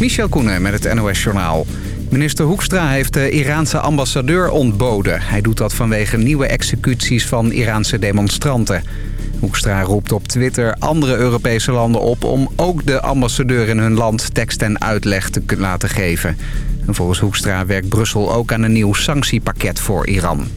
Michel Koenen met het NOS-journaal. Minister Hoekstra heeft de Iraanse ambassadeur ontboden. Hij doet dat vanwege nieuwe executies van Iraanse demonstranten. Hoekstra roept op Twitter andere Europese landen op... om ook de ambassadeur in hun land tekst en uitleg te laten geven. En volgens Hoekstra werkt Brussel ook aan een nieuw sanctiepakket voor Iran.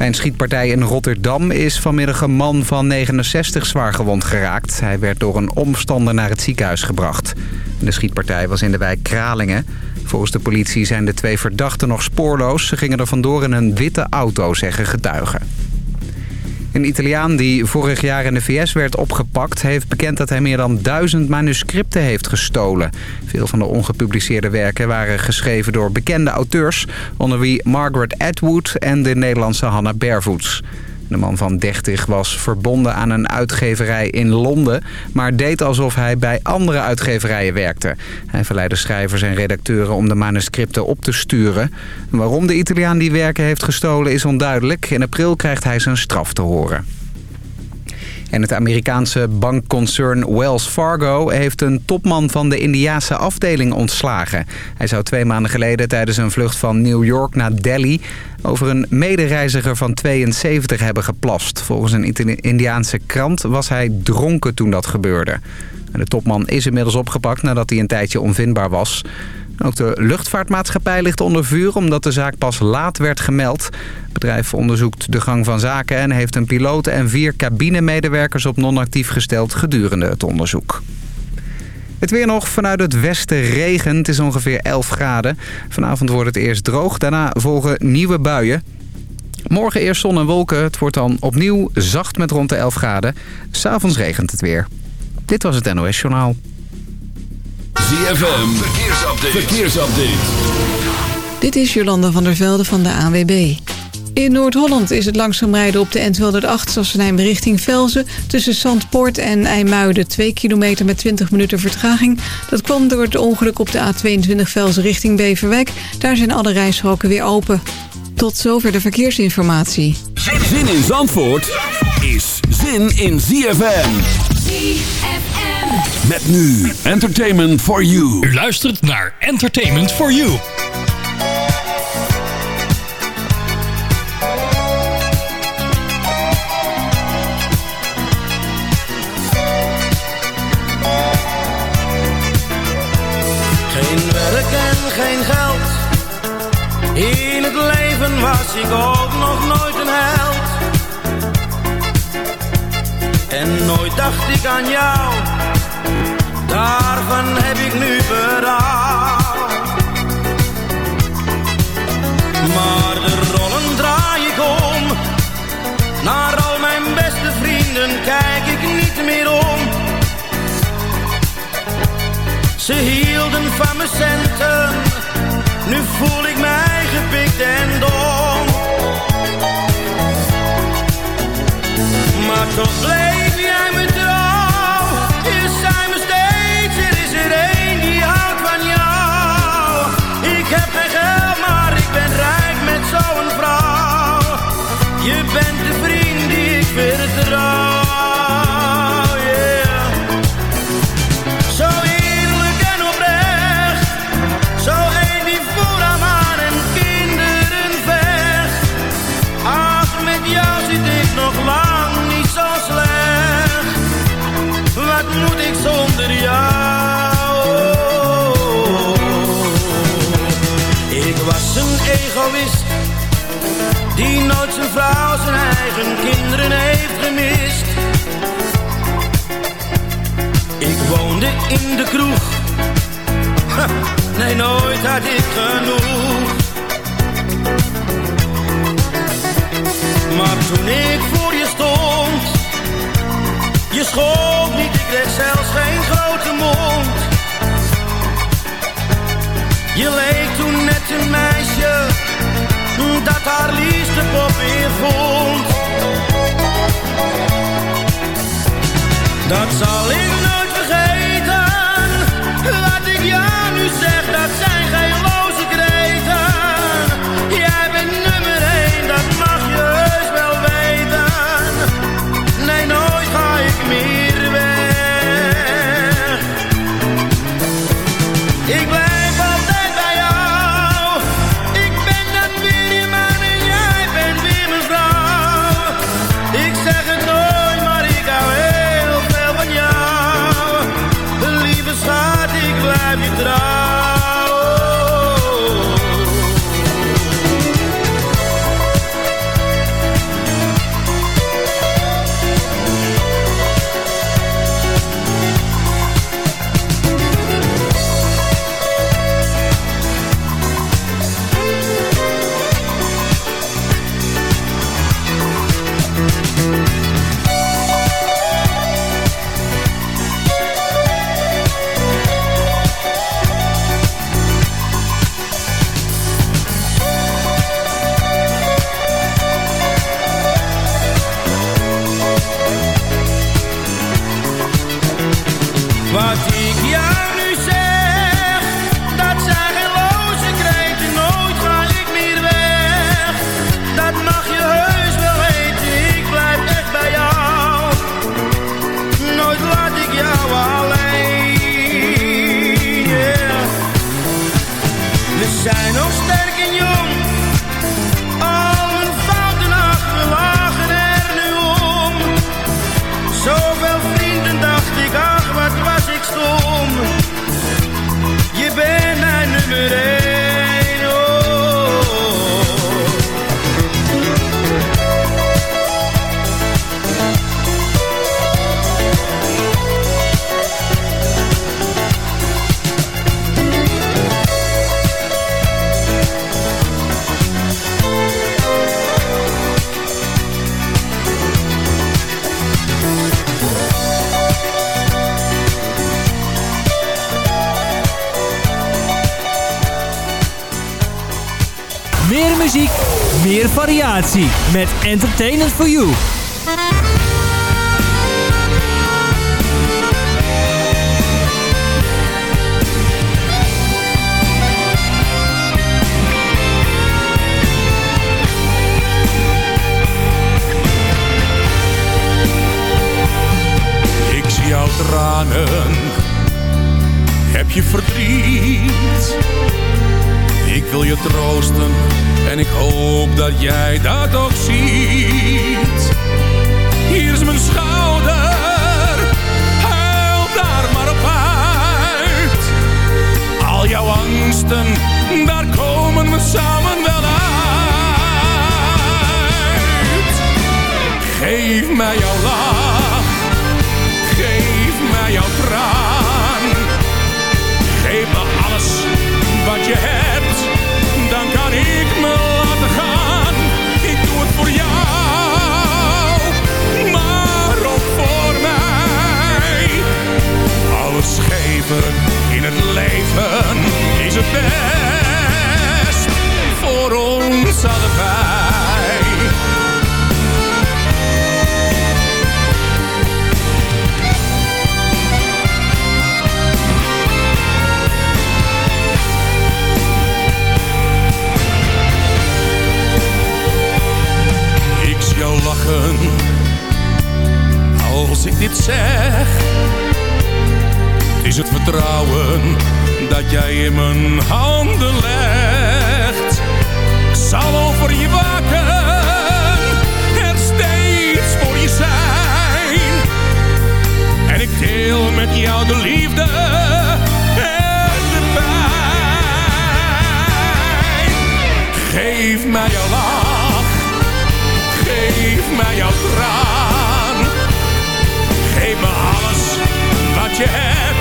Een schietpartij in Rotterdam is vanmiddag een man van 69 zwaar gewond geraakt. Hij werd door een omstander naar het ziekenhuis gebracht. De schietpartij was in de wijk Kralingen. Volgens de politie zijn de twee verdachten nog spoorloos. Ze gingen er vandoor in een witte auto, zeggen getuigen. Een Italiaan die vorig jaar in de VS werd opgepakt... heeft bekend dat hij meer dan duizend manuscripten heeft gestolen. Veel van de ongepubliceerde werken waren geschreven door bekende auteurs... onder wie Margaret Atwood en de Nederlandse Hannah Barefoots. De man van 30 was verbonden aan een uitgeverij in Londen... maar deed alsof hij bij andere uitgeverijen werkte. Hij verleidde schrijvers en redacteuren om de manuscripten op te sturen. Waarom de Italiaan die werken heeft gestolen is onduidelijk. In april krijgt hij zijn straf te horen. En het Amerikaanse bankconcern Wells Fargo heeft een topman van de Indiaanse afdeling ontslagen. Hij zou twee maanden geleden tijdens een vlucht van New York naar Delhi over een medereiziger van 72 hebben geplast. Volgens een Indiaanse krant was hij dronken toen dat gebeurde. De topman is inmiddels opgepakt nadat hij een tijdje onvindbaar was. Ook de luchtvaartmaatschappij ligt onder vuur omdat de zaak pas laat werd gemeld. Het bedrijf onderzoekt de gang van zaken en heeft een piloot en vier cabinemedewerkers op non-actief gesteld gedurende het onderzoek. Het weer nog vanuit het westen regen. Het is ongeveer 11 graden. Vanavond wordt het eerst droog. Daarna volgen nieuwe buien. Morgen eerst zon en wolken. Het wordt dan opnieuw zacht met rond de 11 graden. S'avonds regent het weer. Dit was het NOS Journaal. ZFM, verkeersupdate. verkeersupdate. Dit is Jolanda van der Velde van de ANWB. In Noord-Holland is het langzaam rijden op de N208 Sassenheim richting Velzen. Tussen Zandpoort en IJmuiden 2 kilometer met 20 minuten vertraging. Dat kwam door het ongeluk op de A22 Velzen richting Beverwijk. Daar zijn alle rijstroken weer open. Tot zover de verkeersinformatie. Zin in Zandvoort is zin in ZFM. ZFM. Met nu Entertainment for You. U luistert naar Entertainment for You. Geen werk en geen geld. In het leven was ik ook nog nooit een held. En nooit dacht ik aan jou. Daarvan heb ik nu berouw. Maar de rollen draai ik om. Naar al mijn beste vrienden kijk ik niet meer om. Ze hielden van mijn centen, nu voel ik mij gepikt en dom. Maar toch bleef jij me nee, nooit had ik genoeg. Maar toen ik voor je stond, je schoot niet, ik kreeg zelfs geen grote mond. Je leek toen net een meisje, dat haar liefste pop weer vond. Dat zal ik nooit vergeten. Wat ik jou nu zeg, dat zijn variatie met Entertainment for You. Ik zie jouw tranen, heb je verdriet. Ik wil je troosten en ik hoop dat jij dat ook ziet. Hier is mijn schouder, huil daar maar op uit. Al jouw angsten, daar komen we samen wel uit. Geef mij jouw lach, geef mij jouw traan. Geef me alles wat je hebt, in het leven is het best voor ons allebei. Ik zie jou lachen als ik dit zeg. Is het vertrouwen dat jij in mijn handen legt. Zal over je waken, er steeds voor je zijn. En ik deel met jou de liefde en de pijn. Geef mij jouw lach, geef mij jouw traan. Geef me alles wat je hebt,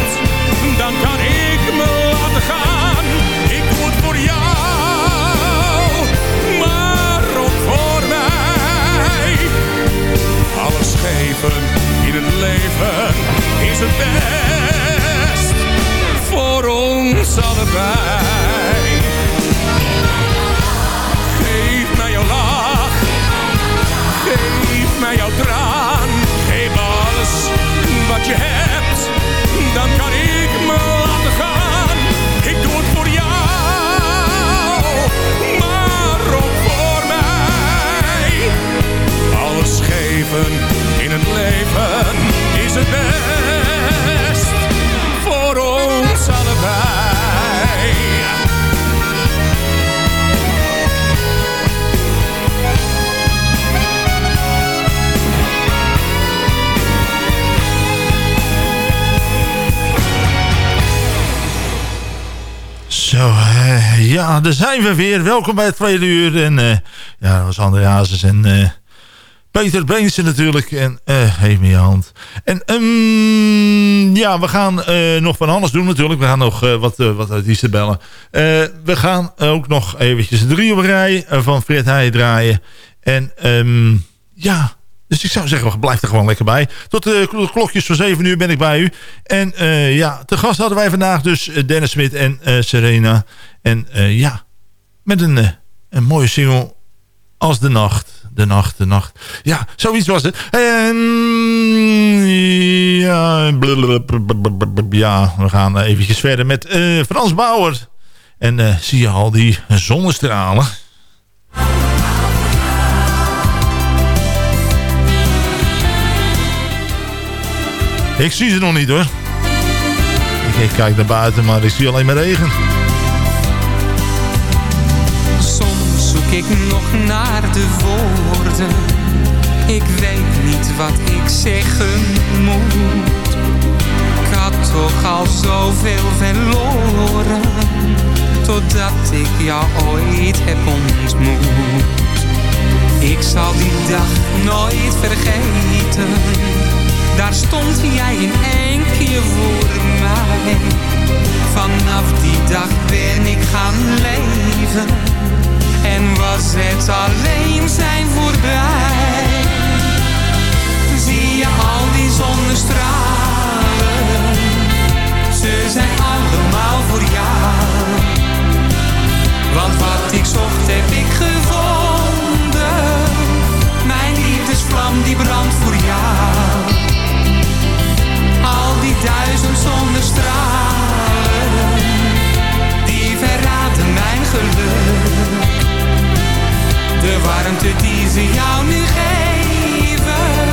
dan kan ik me laten gaan. Daar zijn we weer. Welkom bij het tweede uur. En eh, ja, dat was André Hazes en eh, Peter Beense natuurlijk. En eh geef me je hand. En ehm, ja, we gaan nog wat anders doen natuurlijk. We gaan nog wat, uh, wat artiesten bellen. We gaan ook nog eventjes drie op rij van Fred Heij draaien. En ehm, ja... Dus ik zou zeggen, blijf er gewoon lekker bij. Tot de klokjes van 7 uur ben ik bij u. En ja, te gast hadden wij vandaag dus Dennis Smit en Serena. En eh, ja, met een, eh, een mooie single als de nacht. de nacht, de nacht. Ja, zoiets was het. En ja, we gaan eventjes verder met Frans Bauer. En zie je al die zonnestralen. Ik zie ze nog niet hoor. Ik kijk naar buiten, maar ik zie alleen maar regen. Ik nog naar de woorden. Ik weet niet wat ik zeggen moet. Ik had toch al zoveel verloren. Totdat ik jou ooit heb ontmoet. Ik zal die dag nooit vergeten daar stond jij in keer voor mij. Vanaf die dag ben ik gaan leven. En was het alleen zijn voorbij. Zie je al die zonnestralen. Ze zijn allemaal voor jou. Want wat ik zocht heb ik gevonden. Mijn liefdesvlam die brandt voor jou die duizend zonnestralen, die verraden mijn geluk. De warmte die ze jou nu geven,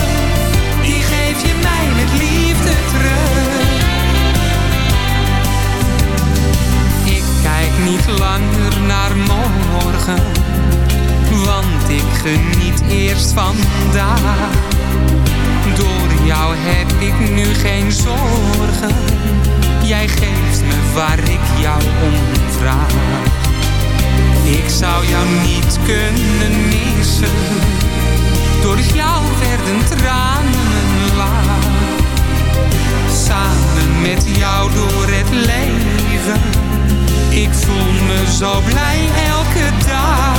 die geef je mij met liefde terug. Ik kijk niet langer naar morgen, want ik geniet eerst vandaag door jou heb ik nu geen zorgen. Jij geeft me waar ik jou om vraag. Ik zou jou niet kunnen missen. Door jou werden tranen laag. Samen met jou door het leven. Ik voel me zo blij elke dag.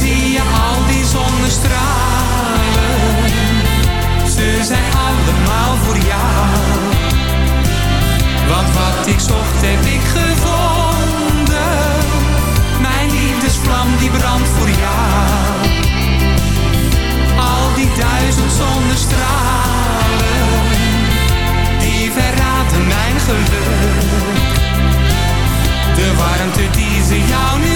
Zie je al die zonnestralen ze zijn allemaal voor jou. Want wat ik zocht heb ik De warmte die ze jou nu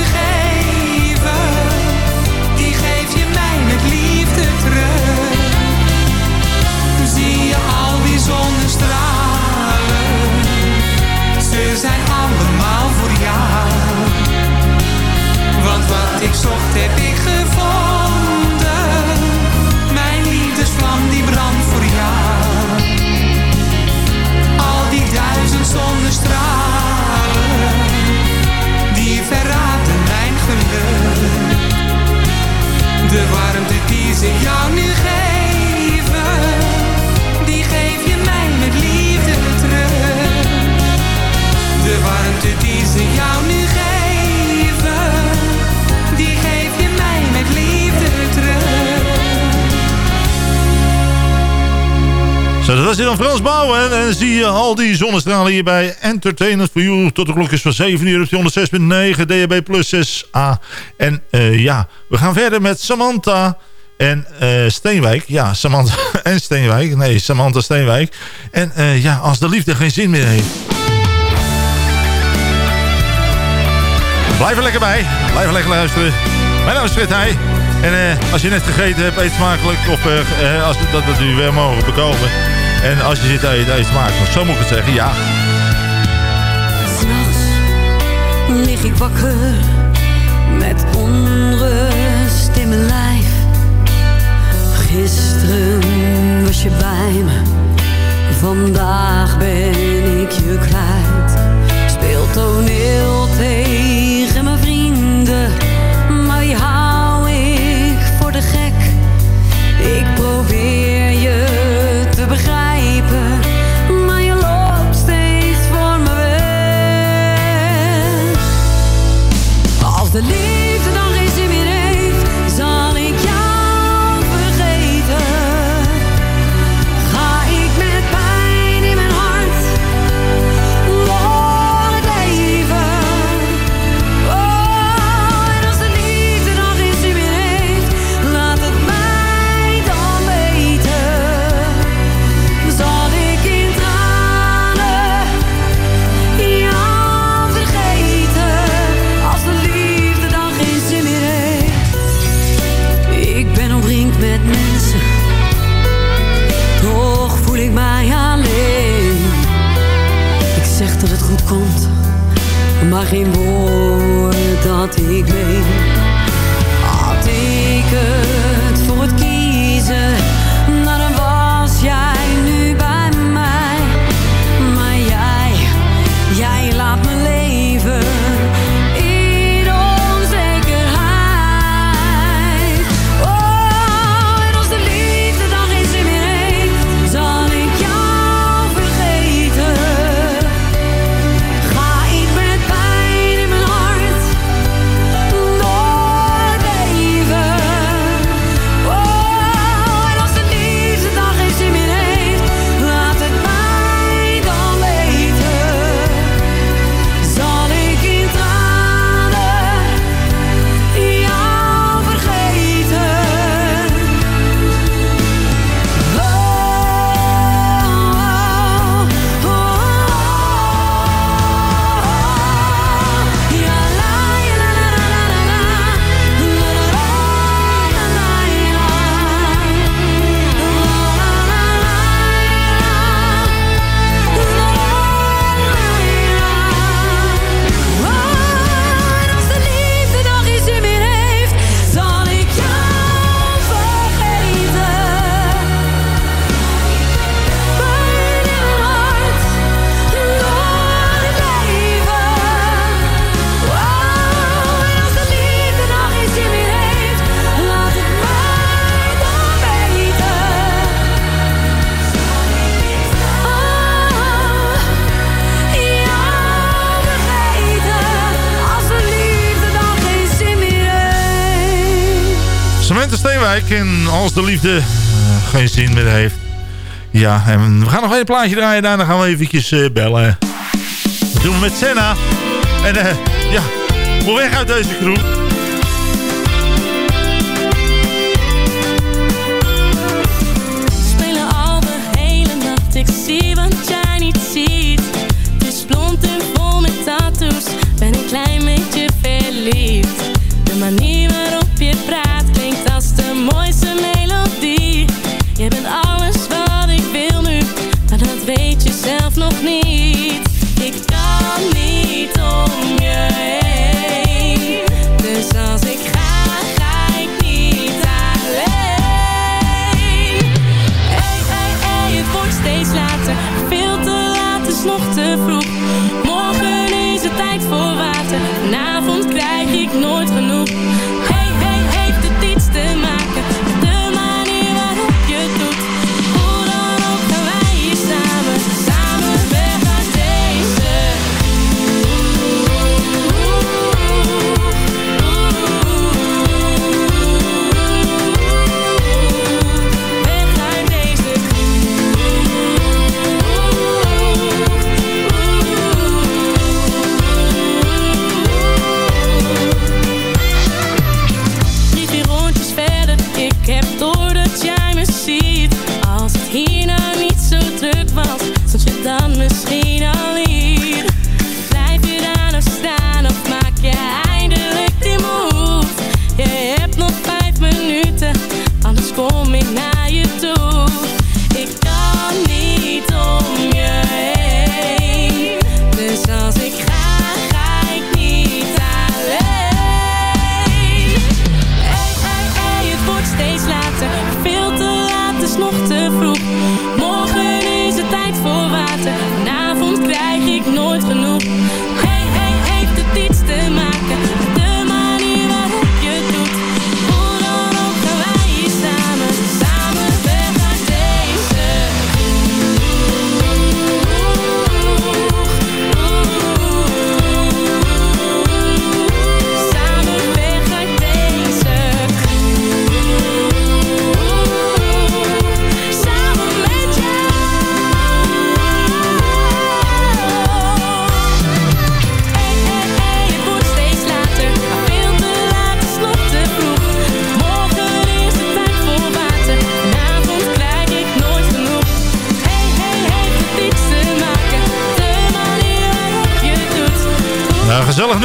dat hier dan Frans Bouwen. En zie je al die zonnestralen hier bij Entertainment for You. Tot de klok is van 7 uur op 106.9 DHB plus 6A. En uh, ja, we gaan verder met Samantha en uh, Steenwijk. Ja, Samantha en Steenwijk. Nee, Samantha Steenwijk. En uh, ja, als de liefde geen zin meer heeft. Blijf er lekker bij. Blijf er lekker luisteren. Mijn naam is Frit Heij. En als je net gegeten hebt, eet smakelijk. Of als dat, dat u weer mogen bekomen. En als je zit eet smakelijk. Zo moet ik het zeggen, ja. S'nachts lig ik wakker. Met onrust in mijn lijf. Gisteren was je bij me. Vandaag ben ik je kwijt. Speel toneel tegen komt, maar geen woord dat ik weet. En als de liefde eh, geen zin meer heeft. Ja, en we gaan nog een plaatje draaien. dan gaan we eventjes eh, bellen. Dat doen we met Senna. En eh, ja, moet weg uit deze groep. nog niet. Ik kan niet om je heen. Dus als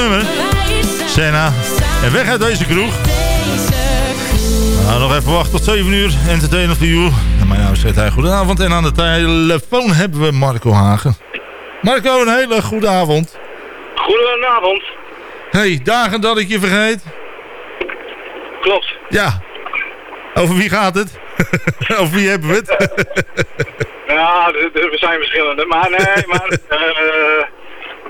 nummer. Senna. En weg uit deze kroeg. Nou, nog even wachten tot 7 uur. en of de uur. En mijn naam is hij Goedenavond. En aan de telefoon hebben we Marco Hagen. Marco, een hele goede avond. Goedenavond. hey, dagen dat ik je vergeet. Klopt. Ja. Over wie gaat het? Over wie hebben we het? ja, we zijn verschillende. Maar nee, maar... Eh,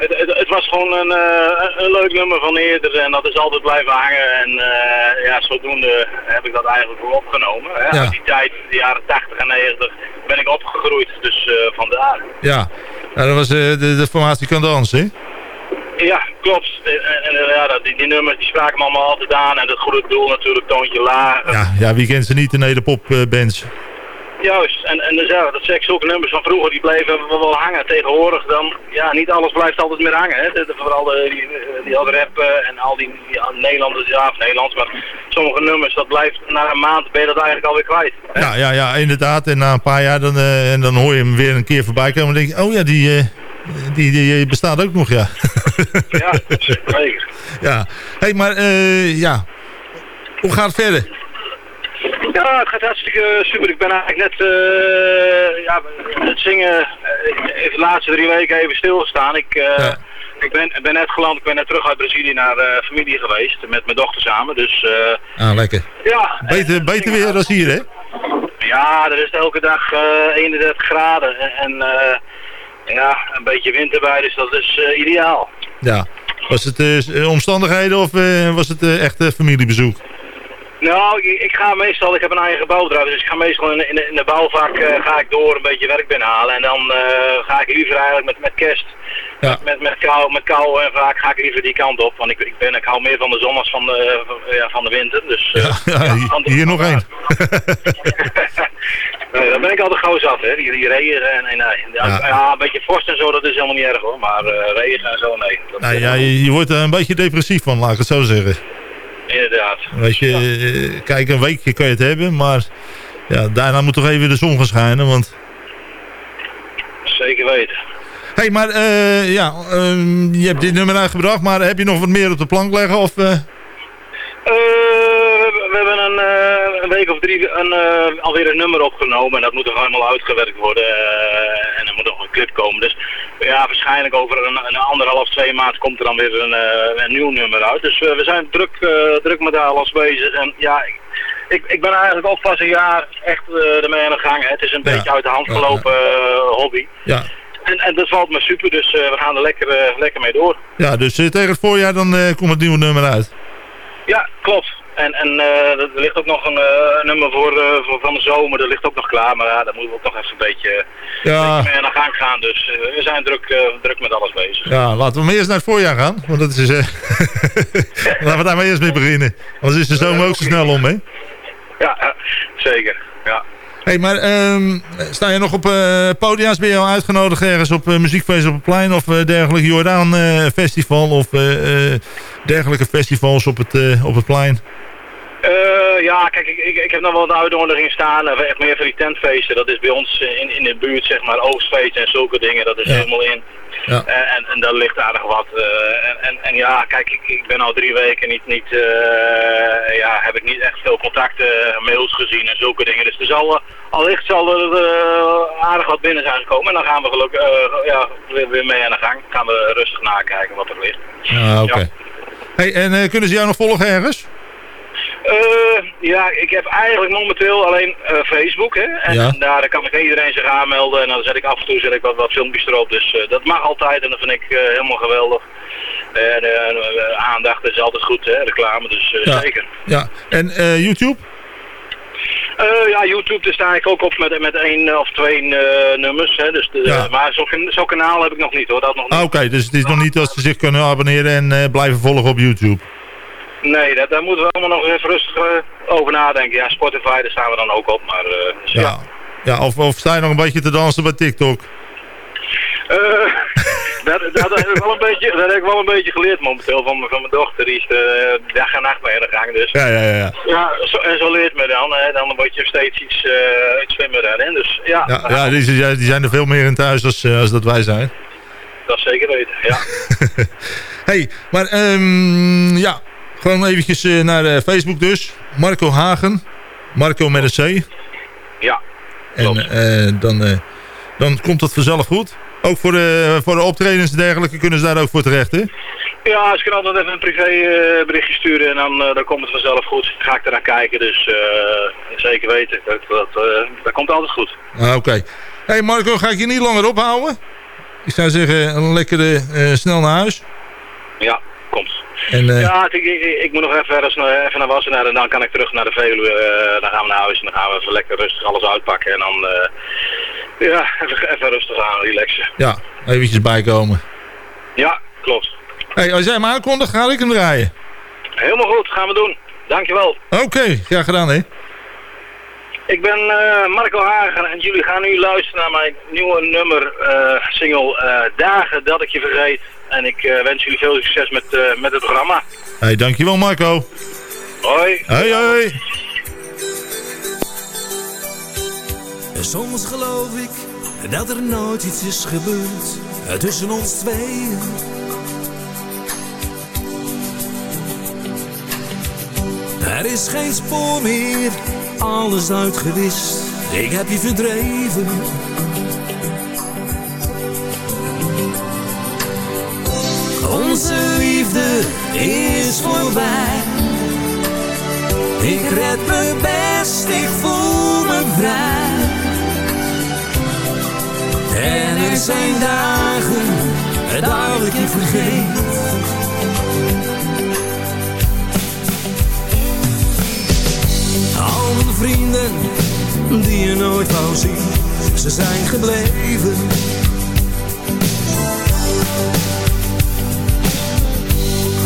het, het, het was gewoon een, eh, een leuk nummer van eerder en dat is altijd blijven hangen. En eh, ja, zodoende heb ik dat eigenlijk ook opgenomen. Hè. Ja. Uit die tijd, de jaren 80 en 90, ben ik opgegroeid. Dus eh, vandaar. ja. dat was eh, de, de formatie kan dansen, hè? Ja, klopt. En, en, ja, die, die nummers die spraken me allemaal altijd aan. En dat goede doel natuurlijk, toontje laag. Ja, ja, wie kent ze niet, de nederpop eh, bands? Juist, en, en dus, ja, dat zeg ik, zulke nummers van vroeger die bleven wel wel hangen. Tegenwoordig dan, ja, niet alles blijft altijd meer hangen. Hè. De- de- vooral de, die, die al rap eh, en al die, die Nederlanders, ja, of Nederlands, maar sommige nummers, dat blijft na een maand ben je dat eigenlijk alweer kwijt. Ja, ja, ja, inderdaad. En na een paar jaar dan, eh, en dan hoor je hem weer een keer voorbij komen. En denk je, oh ja, die, eh, die, die bestaat ook nog, ja. Ja, zeker. ja. hey, maar eh, ja, hoe gaat het verder? Ja, het gaat hartstikke super. Ik ben eigenlijk net, eh, ja, het zingen eh, heeft de laatste drie weken even stilgestaan. Ik, eh, ik ben, ben net geland, ik ben net terug uit Brazilië naar eh, familie geweest, met mijn dochter samen. Dus eh, Ah, lekker. ja, Beter, beter weer dan hier, hè? Ja, er is elke dag eh 31 graden en, eh, ja, een beetje wind erbij, dus dat is eh, ideaal. Ja. Was het eh, omstandigheden of eh, was het eh, echt eh, familiebezoek? Nou, ik, ga meestal, ik heb een eigen bouwbedrijf, dus ik ga meestal in, de- in, de- in de bouwvak eh, ga ik door een beetje werk binnenhalen. En dan eh, ga ik liever eigenlijk met, met kerst, Ja. met, met, kou, met kou en vaak ga ik liever die kant op. Want ik, ik, ben, ik hou meer van de zon als van de, van- ja, van de winter. Dus, eh, Ja, hier, nog één. Nee, dan ben ik altijd gauw zat, hè. Die, die regen en, en nee. Ja, Ja. ja, een beetje vorst en zo, dat is helemaal niet erg hoor. Maar eh, regen en zo, nee. Dat, Nou, ja, je, je wordt er een beetje depressief van, laat ik het zo zeggen. Inderdaad. Weet je, eh, kijk, een weekje kun je het hebben, maar ja, daarna moet toch even de zon gaan schijnen, want... Zeker weten. Hé, hey, maar eh, ja, ehm, je hebt dit nummer uitgebracht, maar heb je nog wat meer op de plank leggen? Of, eh, We, hebben een, eh, een week of drie een, eh, alweer een nummer opgenomen en dat moet nog helemaal uitgewerkt worden eh, en er moet nog een clip komen. Dus ja, waarschijnlijk over een, een anderhalf, twee maand komt er dan weer een, een nieuw nummer uit. Dus we zijn druk, druk met alles bezig en ja, ik, ik, ben eigenlijk ook pas een jaar echt ermee aan de gang. Hè. Het is een Ja. beetje uit de hand gelopen hobby. ja. En, en dat valt me super, dus we gaan er lekker, lekker mee door. ja, dus tegen het voorjaar dan komt het nieuwe nummer uit. Ja, klopt. En, en eh, er ligt ook nog een eh, nummer voor, eh, voor van de zomer, dat ligt ook nog klaar. Maar ja, daar moeten we ook nog even een beetje, Ja. een beetje mee aan de gang gaan. Dus we zijn druk, druk met alles bezig. Ja, laten we maar eerst naar het voorjaar gaan, want dat is... laten we daar maar eerst mee beginnen. Anders is de zomer ook zo snel om, hè? Ja, zeker. Ja. Hey, maar ehm, sta je nog op eh podia's? Ben je al uitgenodigd ergens op muziekfeest op het plein of dergelijke Jordaan festival of dergelijke festivals op het, op het plein? Eh, ja, kijk, ik, ik, ik heb nog wel een uitnodiging staan. eh, echt meer van die tentfeesten. Dat is bij ons eh, in, in de buurt, zeg maar, oogstfeesten en zulke dingen. Dat is Ja. helemaal in. Ja. En, en, en daar ligt aardig wat. en, en, en ja, kijk, ik, ik ben al drie weken niet, niet ja, heb ik niet echt veel contacten, mails gezien en zulke dingen. Dus er zal, allicht zal er aardig wat binnen zijn gekomen. En dan gaan we gelukkig ja, weer, weer mee aan de gang. Gaan we rustig nakijken wat er ligt. Ah, oké. Hey, en kunnen ze jou nog volgen ergens? Eh, ja, ik heb eigenlijk momenteel alleen eh, Facebook. Hè? En, Ja. daar kan ik iedereen zich aanmelden. En dan zet ik af en toe zet ik wat, wat filmpjes erop. Dus eh, dat mag altijd en dat vind ik eh, helemaal geweldig. En aandacht is altijd goed, hè? reclame, dus Ja. zeker. Ja. En eh, YouTube? Eh, ja, YouTube, daar sta ik ook op met, met één of twee nummers. Hè? Dus de, Ja. Maar zo'n zo'n kanaal heb ik nog niet hoor. Dat nog niet. Ah, Oké, dus het is nog niet dat ze zich kunnen abonneren en blijven volgen op YouTube. Nee, dat, daar moeten we allemaal nog even rustig eh, over nadenken. Ja, Spotify, daar staan we dan ook op. Maar eh, dus ja. Ja. Ja, of, of sta je nog een beetje te dansen bij TikTok? Eh, dat, dat, heb ik wel een beetje, dat heb ik wel een beetje geleerd momenteel van, mijn- van mijn dochter. Die is de dag en nacht mee aan de gang. Dus Ja, ja, ja. ja. zo, en zo leert me dan. Hè. Dan word je steeds iets, eh iets slimmer daarin. Dus ja, Ja, ja die, zijn- die zijn er veel meer in thuis als, als dat wij zijn. dat zeker weten. Ja. hey, maar ehm, ja, gewoon eventjes eh, naar eh, Facebook dus. Marco Hagen. Marco met een C. ja. En eh, dan, dan komt dat vanzelf goed. Ook voor de, voor de optredens en dergelijke kunnen ze daar ook voor terecht, hè? Ja, ze kunnen altijd even een privé eh, berichtje sturen en dan, dan komt het vanzelf goed. Ga ik ernaar kijken, dus zeker weten. Dat, dat, dat komt altijd goed. Ah, Oké. hey Marco, ga ik je niet langer ophouden? Ik zou zeggen, een lekkere snel naar huis. Ja, komt. En, eh, Ja, ik, ik, ik moet nog even, ergens, naar- even naar Wassenaar en dan kan ik terug naar de Veluwe. eh, dan gaan we naar huis en dan gaan we even lekker rustig alles uitpakken. En dan, eh, ja, even, even rustig aan, relaxen. ja, eventjes bijkomen. Ja, klopt. hey, als jij hem aankondigt, ga ik hem draaien. Helemaal goed, gaan we doen. Dankjewel. Oké, ja gedaan, hè? Ik ben eh, Marco Hagen en jullie gaan nu luisteren naar mijn nieuwe nummer, eh, single eh, Dagen dat ik je vergeet. En ik eh, wens jullie veel succes met, eh, met het programma. hey, dankjewel Marco. Hoi. Hoi, soms geloof ik dat er nooit iets is gebeurd tussen ons tweeën. Er is geen spoor meer, alles uitgewist. Ik heb je verdreven. Onze liefde is voorbij. Ik red me best, ik voel me vrij. En er zijn dagen dat ik je vergeet. Al mijn vrienden die je nooit wou zien, ze zijn gebleven.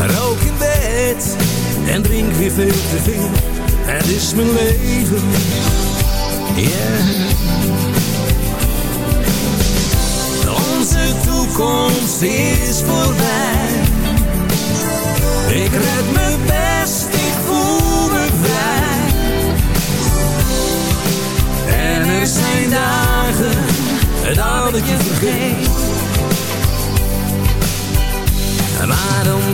Rook in bed en drink weer veel te veel. Het is mijn leven. Yeah. Onze toekomst is voorbij. Ik red me best, ik voel me vrij. En er zijn dagen dat ik je vergeet. Maar dan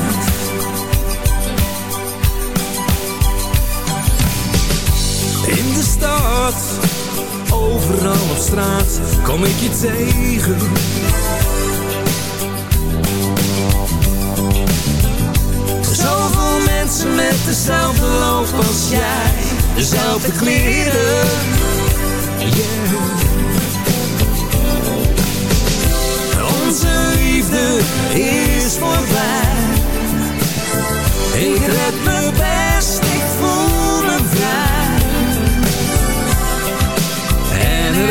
overal op straat, kom ik je tegen. Zoveel mensen met dezelfde loop als jij, dezelfde kleren. Yeah. Onze liefde is voorbij. Ik red me best,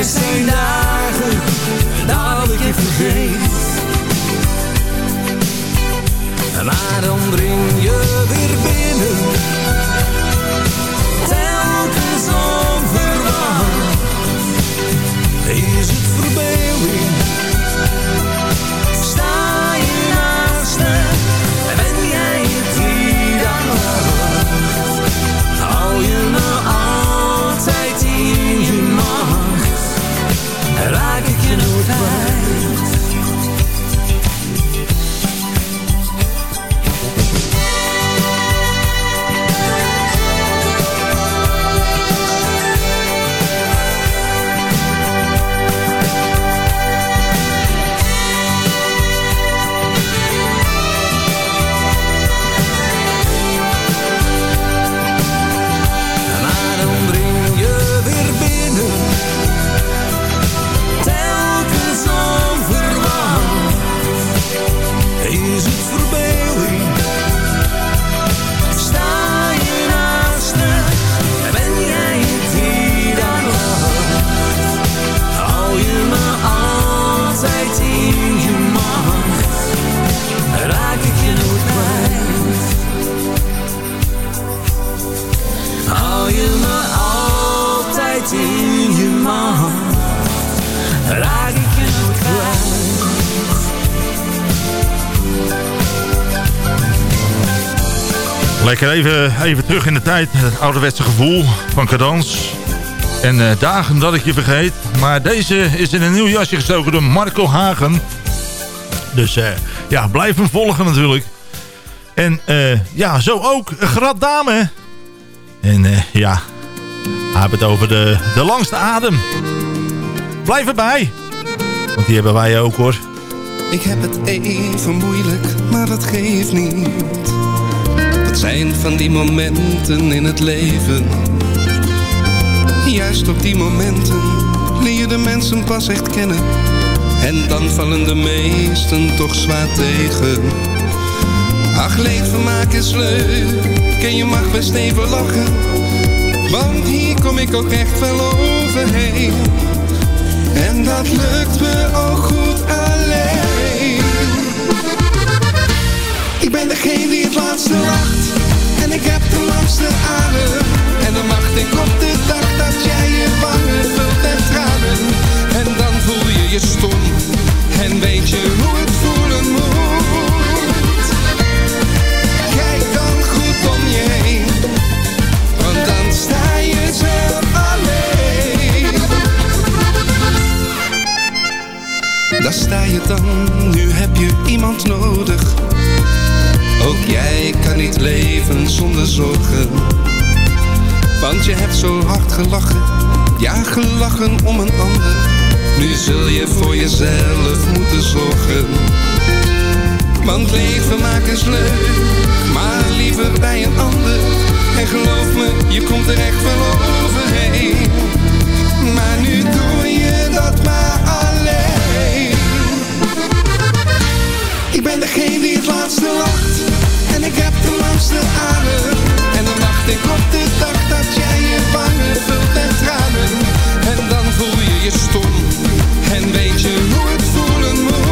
er zijn dagen dat ik je vergeet. Maar dan dring je weer binnen. Telkens onverwacht. Is het verbeelding? Even, even terug in de tijd. Het ouderwetse gevoel van cadans. En eh, dagen dat ik je vergeet. Maar deze is in een nieuw jasje gestoken door Marco Hagen. Dus eh, ja, blijf hem volgen natuurlijk. En eh, ja, zo ook Grad Dame. En ja, heeft het over de, de langste adem. Blijf erbij. Want die hebben wij ook hoor. Ik heb het even moeilijk, maar dat geeft niet. Dat zijn van die momenten in het leven. Juist op die momenten leer je de mensen pas echt kennen. En dan vallen de meesten toch zwaar tegen. Ach, leedvermaak is leuk, en je mag best even lachen. Want hier kom ik ook echt wel overheen. En dat lukt me ook goed Ik ben degene die het laatste lacht. En ik heb de langste adem. En dan wacht ik op de dag dat jij je wangen vult met tranen. En dan voel je je stom. En weet je hoe het voelen moet. Kijk dan goed om je heen. Want dan sta je zelf alleen. Daar sta je dan, nu heb je iemand nodig. Ook jij kan niet leven zonder zorgen. Want je hebt zo hard gelachen, ja gelachen om een ander. Nu zul je voor jezelf moeten zorgen. Want leven maken is leuk, maar liever bij een ander. En geloof me, je komt er echt wel overheen. Maar nu doe je dat maar alleen. Ik ben degene die het laatste lacht. En ik heb de langste adem. En dan wacht ik op de dag dat jij je wangen vult met tranen. En dan voel je je stom. En weet je hoe het voelen moet.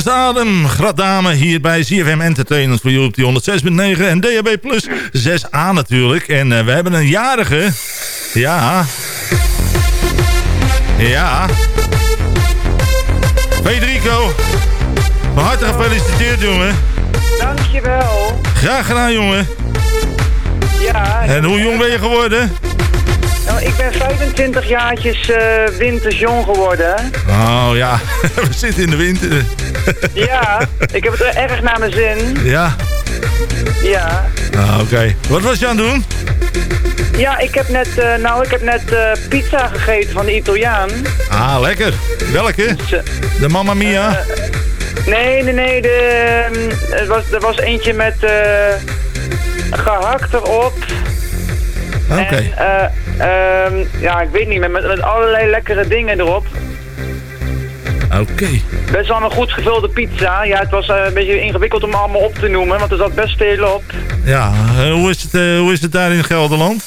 En ik heb de langste adem. Gradame hier bij CFM Entertainment voor jullie op die 106.9 en DHB Plus 6A natuurlijk. En eh, we hebben een jarige. Ja. Ja. Federico. Van harte gefeliciteerd jongen. Dankjewel. Graag gedaan jongen. Ja. En hoe jong ben je geworden? Nou, ik ben 25 jaartjes eh winters jong geworden. Oh ja, we zitten in de winter. Ja, ik heb het er erg naar mijn zin. Ja. Ja. Ah, Oké. Wat was je aan het doen? Ja, ik heb net, eh, nou, ik heb net eh, pizza gegeten van de Italiaan. Ah, lekker. Welke? De Mamma Mia? Nee, nee, nee, de, ehm, er, was, er was eentje met eh gehakt erop. Oké. Eh, ehm, ja, ik weet niet, met, met allerlei lekkere dingen erop. Oké. Best wel een goed gevulde pizza. Ja, het was eh, een beetje ingewikkeld om allemaal op te noemen, want er zat best veel op. Ja, eh, hoe, is het, eh, hoe is het daar in Gelderland?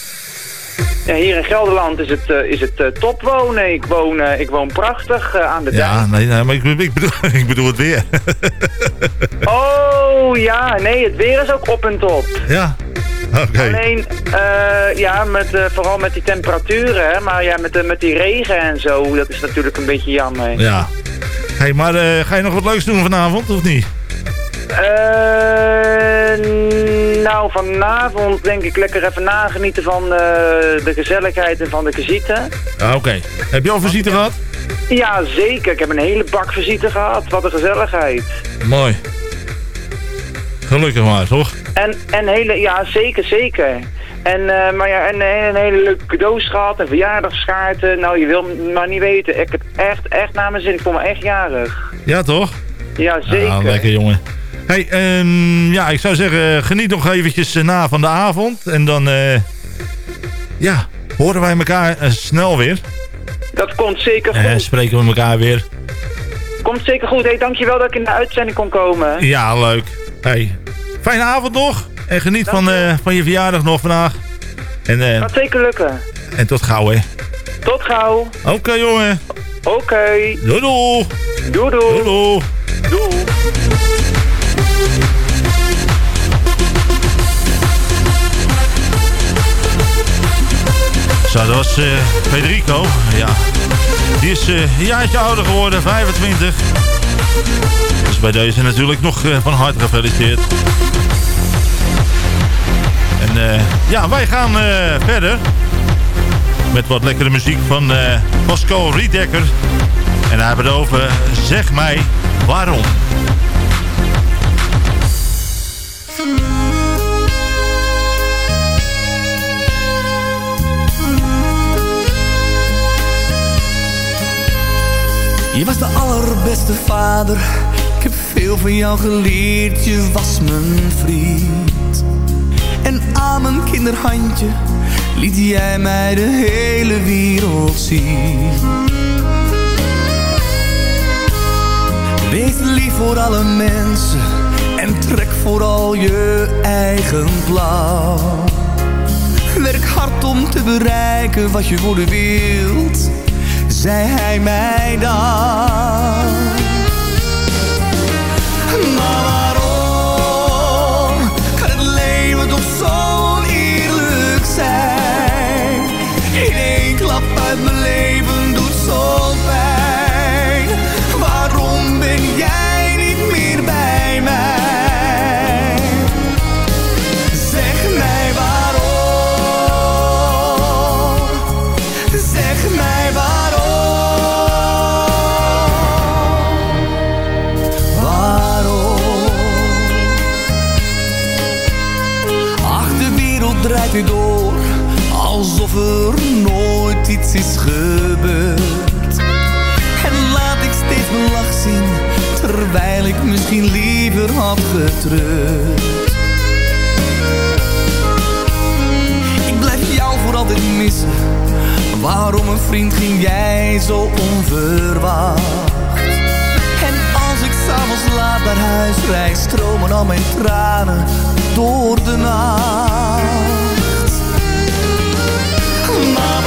Ja, hier in Gelderland is het, is het top wonen. Ik woon, ik woon prachtig aan de Ja, dijk. nee, nee maar ik, ik, bedoel, ik bedoel het weer. Oh ja, nee, het weer is ook op en top. ja. Oké. Alleen, ja, met, vooral met die temperaturen, hè. Maar ja, met, de- met die regen en zo, dat is natuurlijk een beetje jammer. Ja. Hey, maar eh, ga je nog wat leuks doen vanavond, of niet? Eh, nou, vanavond denk ik lekker even nagenieten van eh, de gezelligheid en van de visite. Ah, Oké. Heb je al visite gehad? Ja, zeker. Ik heb een hele bak visite gehad. Wat een gezelligheid. Mooi. Gelukkig maar, toch? En, en hele, ja, zeker, zeker. En, eh, maar ja, en, en een hele leuke cadeaus gehad en verjaardagskaarten. Nou, je wil maar niet weten. Ik heb echt, echt naar mijn zin. Ik voel me echt jarig. Ja, toch? Ja, zeker. Ah, lekker jongen. Hey, ehm, ja, ik zou zeggen, geniet nog eventjes eh, na van de avond. En dan, eh, ja, horen wij elkaar eh, snel weer. Dat komt zeker Eh, goed. spreken we elkaar weer. Komt zeker goed. Hey, dankjewel dat ik in de uitzending kon komen. Ja, leuk. Hey, fijne avond nog. En geniet van, eh, van je verjaardag nog vandaag. En, Gaat zeker lukken. en tot gauw, hè. Tot gauw. Oké, jongen. Oké. Doei, doei. Doei, doei. Doei, doei. Doei. Zo, dat was eh, Federico. Ja. Die is een jaartje ouder geworden, 25. Dus bij deze natuurlijk nog van harte gefeliciteerd. En eh, ja, wij gaan eh, verder. Met wat lekkere muziek van eh, Pascal Riedekker. En hij hebben het over Zeg mij waarom. Je was de allerbeste vader. Ik heb veel van jou geleerd. Je was mijn vriend. Aan mijn kinderhandje liet jij mij de hele wereld zien. Wees lief voor alle mensen en trek vooral je eigen plan. Werk hard om te bereiken wat je worden wilt, zei hij mij dan. Maar weer door, alsof er nooit iets is gebeurd. En laat ik steeds mijn lach zien, terwijl ik misschien liever had getreurd. Ik blijf jou voor altijd missen, waarom een vriend ging jij zo onverwacht? En als ik s'avonds laat naar huis rijd, stromen al mijn tranen door de nacht. Maar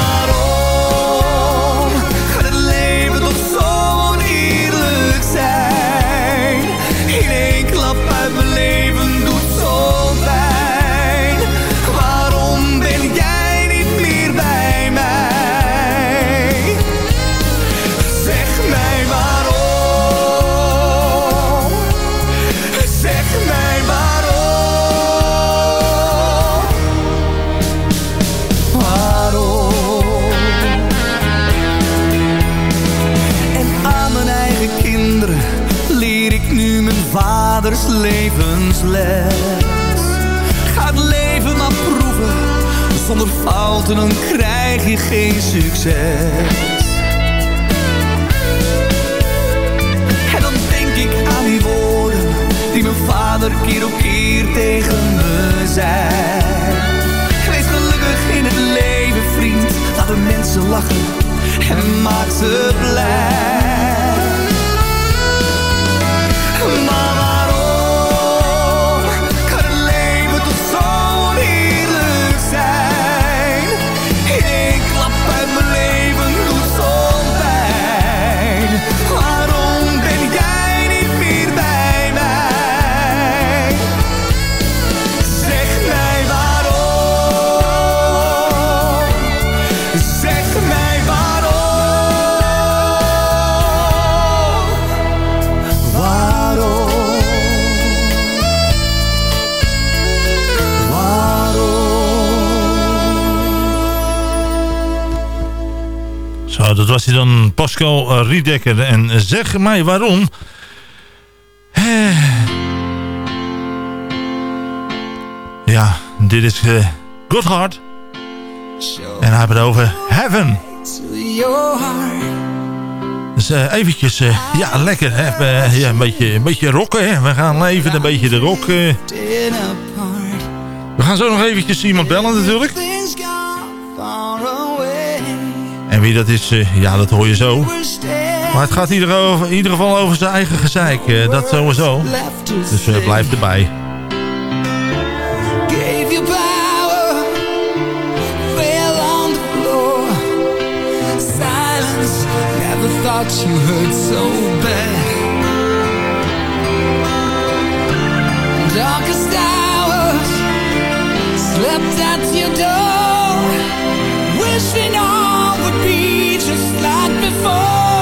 Ga het leven maar proeven, zonder fouten dan krijg je geen succes. En dan denk ik aan die woorden die mijn vader keer op keer tegen me zei. Wees gelukkig in het leven, vriend. Laat de mensen lachen en maak ze blij. Dat was hij dan, Pascal eh, Riedekker. En zeg mij waarom. Eh. Ja, dit is uh, Good Heart. En hij heeft het over Heaven. Dus uh, eventjes, ja lekker, hè? Ja, een, beetje, een beetje rocken. Hè? We gaan even een beetje de rock... We gaan zo nog eventjes iemand bellen natuurlijk. Wie dat is, ja dat hoor je zo. Maar het gaat in ieder, over, in ieder geval over zijn eigen gezeik. dat sowieso. Dus blijf erbij. thought you hurt so bad Darkest hours Slept at your door Wishing just like before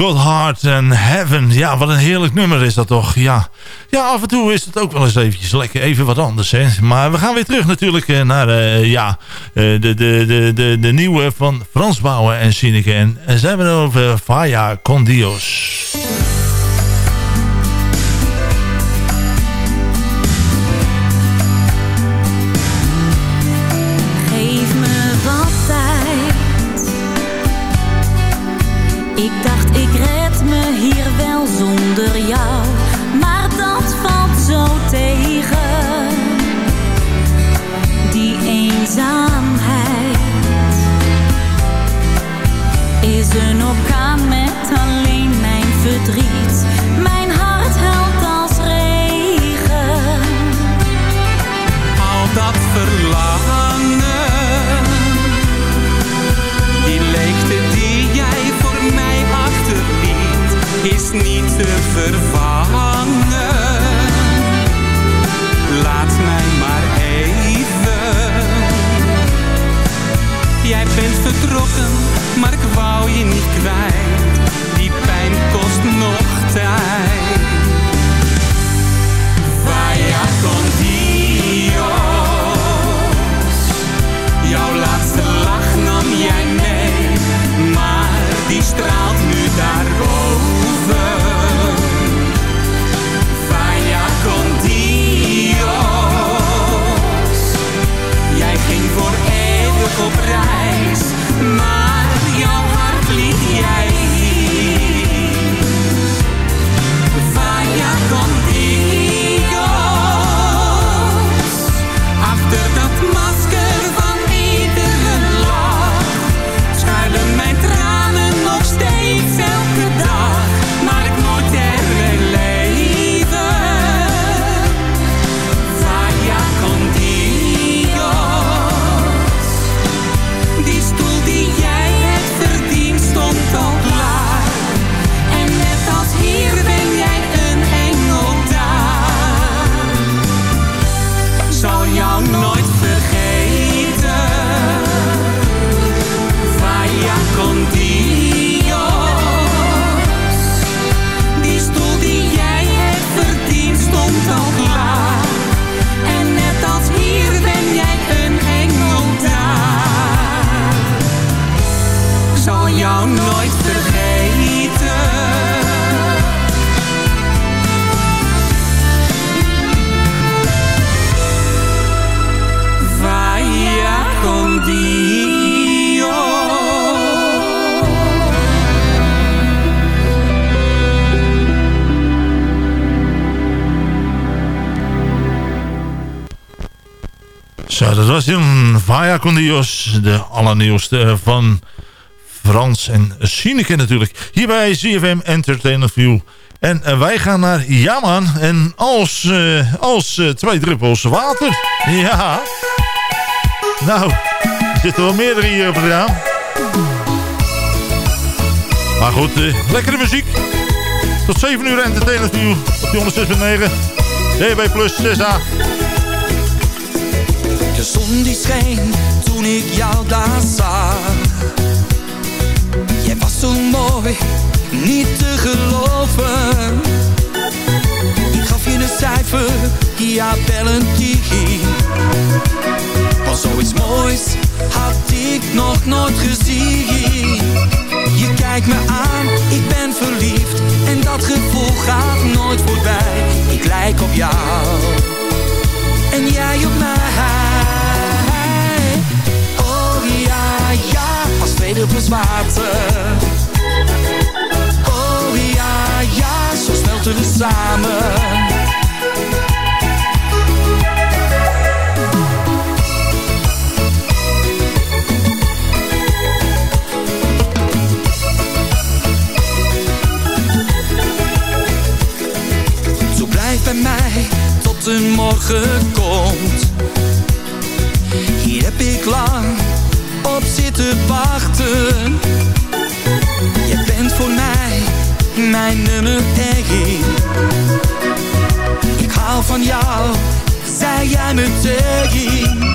God Heart and Heaven. Ja, wat een heerlijk nummer is dat toch. Ja. ja, af en toe is het ook wel eens eventjes lekker even wat anders. Hè. Maar we gaan weer terug natuurlijk eh, naar uh, ja, uh, de, de, de, de, de nieuwe van Frans Bouwen en Sineke. En ze hebben het over Faya con Dios. Zo, dat was een Vaya con Dios, de allernieuwste van Frans en Sineke natuurlijk. Hier bij ZFM Entertainment View. En eh, wij gaan naar Jaman en als, eh, als eh, twee druppels water. Ja. Nou, er zitten wel meerdere hier op het raam. Maar goed, eh, lekkere muziek. Tot 7 uur Entertainment View op die 106.9. DB Plus 6A. De zon die scheen toen ik jou daar zag. Jij was zo mooi, niet te geloven. Ik gaf je een cijfer, ja tien. Want zoiets moois had ik nog nooit gezien. Je kijkt me aan, ik ben verliefd. En dat gevoel gaat nooit voorbij. Ik lijk op jou en jij op mij. Oh ja, ja, als twee druppels water. Oh ja, ja, zo smelten we samen. Morgen komt. Hier heb ik lang op zitten wachten. Je bent voor mij mijn nummer één. Ik hou van jou, zei jij meteen.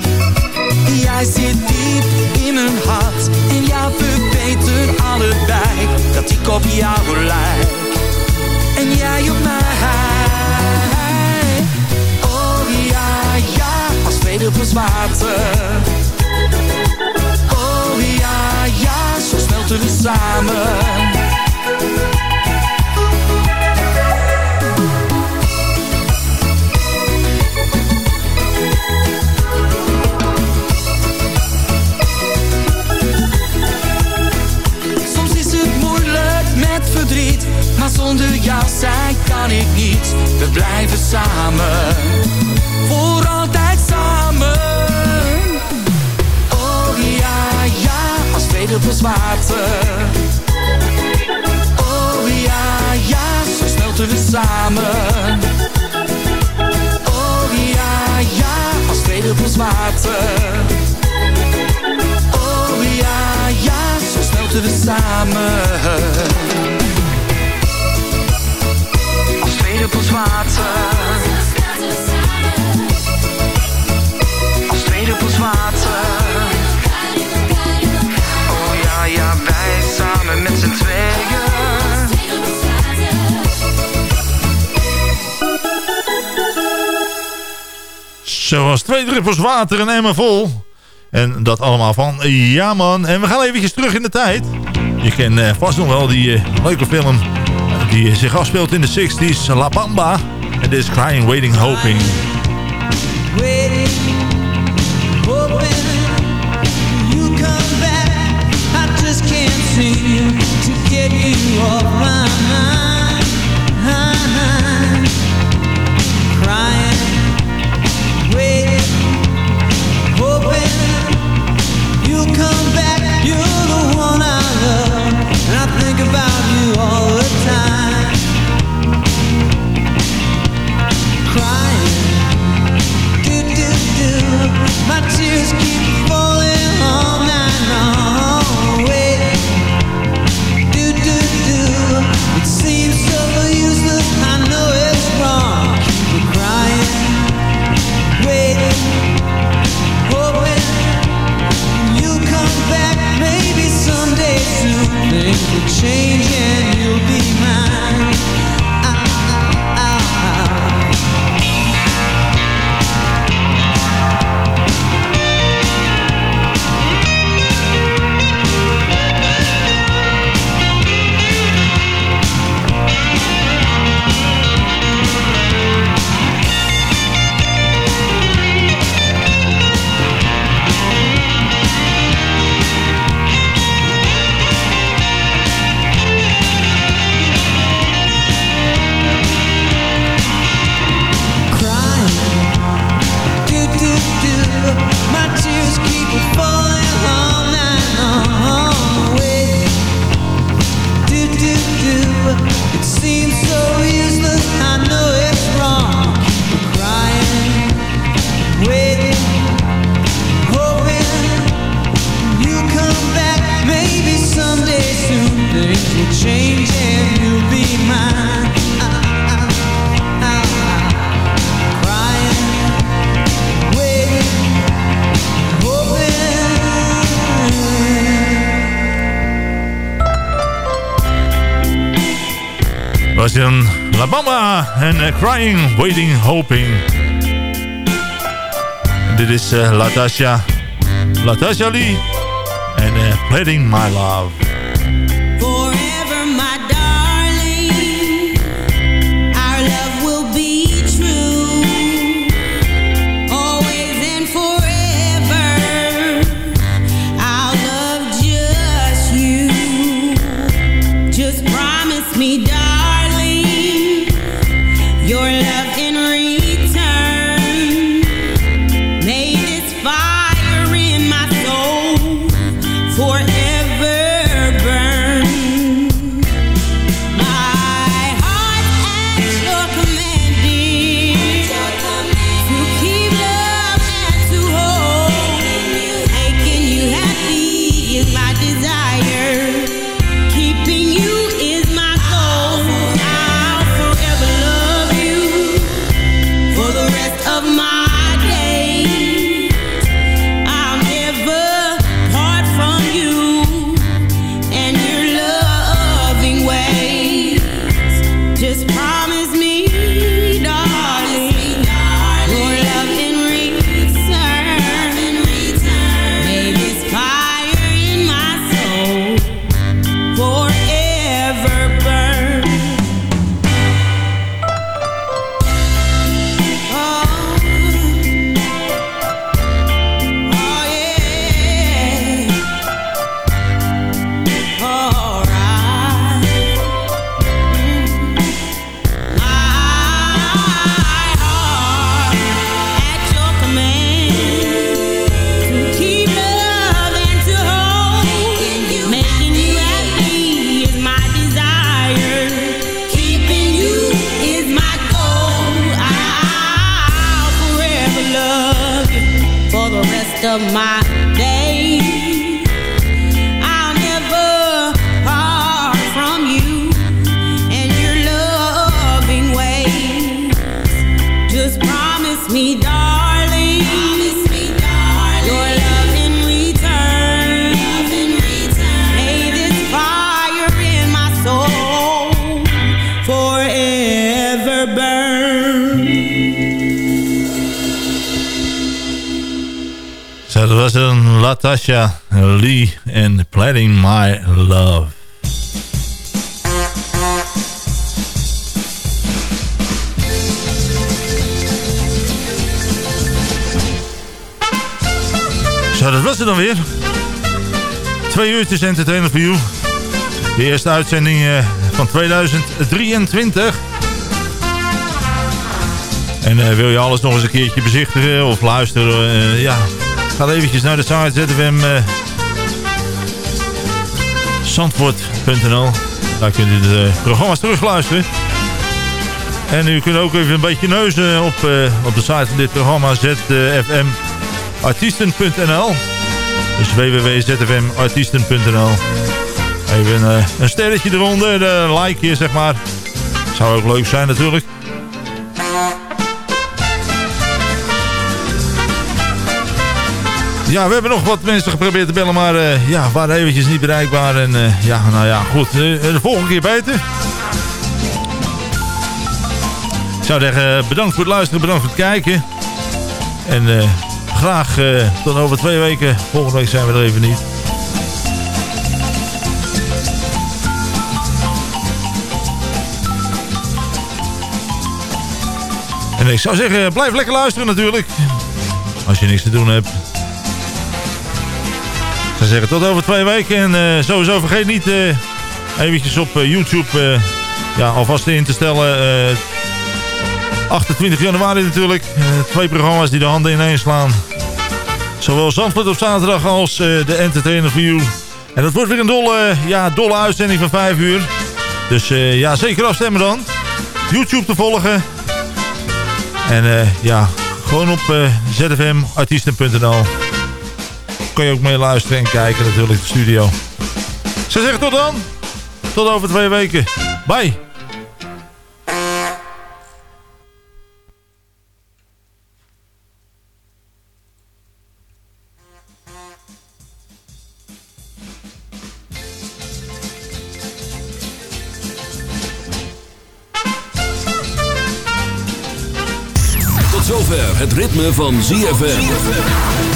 Jij zit diep in mijn hart en jou verbetert allebei. Dat ik op jou lijk en jij op mij. Water. Oh ja, ja, zo smelten we samen. Maar zonder jou zij kan ik niet. We blijven samen, druppels water. Oh ja, ja, zo smelten we samen. Oh ja, ja, als twee druppels water. Oh ja, ja, zo smelten we samen. Als twee druppels water. Als twee druppels water. Samen met z'n tweeën. Zoals twee druppels water en emmer vol. En dat allemaal van Ja Man. En we gaan eventjes terug in de tijd. Je kent eh, vast nog wel die eh, leuke film die zich afspeelt in de 60s. La Bamba. En dit is Crying, Waiting, Hoping. Get you dan La Bamba en uh, Crying, Waiting, Hoping. Dit is uh, Latasha, Latasha Lee en uh, Pleading My Love. Lee en Pleading My Love. Zo, dat was het dan weer. Twee uurtjes Entertainer for You. De eerste uitzending eh, van 2023. En eh, wil je alles nog eens een keertje bezichtigen of luisteren? eh, ja, ga eventjes naar de site ZFM eh. Daar kunt u de eh, programma's terugluisteren. En u kunt ook even een beetje neuzen op, eh, op de site van dit programma zfmartiesten.nl. Dus www.zfmartiesten.nl. Even een sterretje eronder, een like hier zeg maar. Zou ook leuk zijn natuurlijk. Ja, we hebben nog wat mensen geprobeerd te bellen, maar eh, ja, waren eventjes niet bereikbaar. En eh, ja, nou ja, goed. eh, de volgende keer beter. Ik zou zeggen, bedankt voor het luisteren, bedankt voor het kijken. En graag tot over twee weken. Volgende week zijn we er even niet. En ik zou zeggen, blijf lekker luisteren natuurlijk. Als je niks te doen hebt. Tot over twee weken. En eh, sowieso vergeet niet eh eventjes op eh, YouTube ja, alvast in te stellen. eh, 28 januari natuurlijk. Twee programma's die de handen ineen slaan. Zowel Zandvoort op zaterdag als de Entertainer View. En dat wordt weer een dolle, ja, dolle uitzending van 5 uur. Dus ja, zeker afstemmen dan. YouTube te volgen. En ja, gewoon op eh, zfmartiesten.nl kan je ook mee luisteren en kijken natuurlijk de studio. Ze zeggen tot dan. Tot over twee weken. Bye. Tot zover het ritme van ZFM.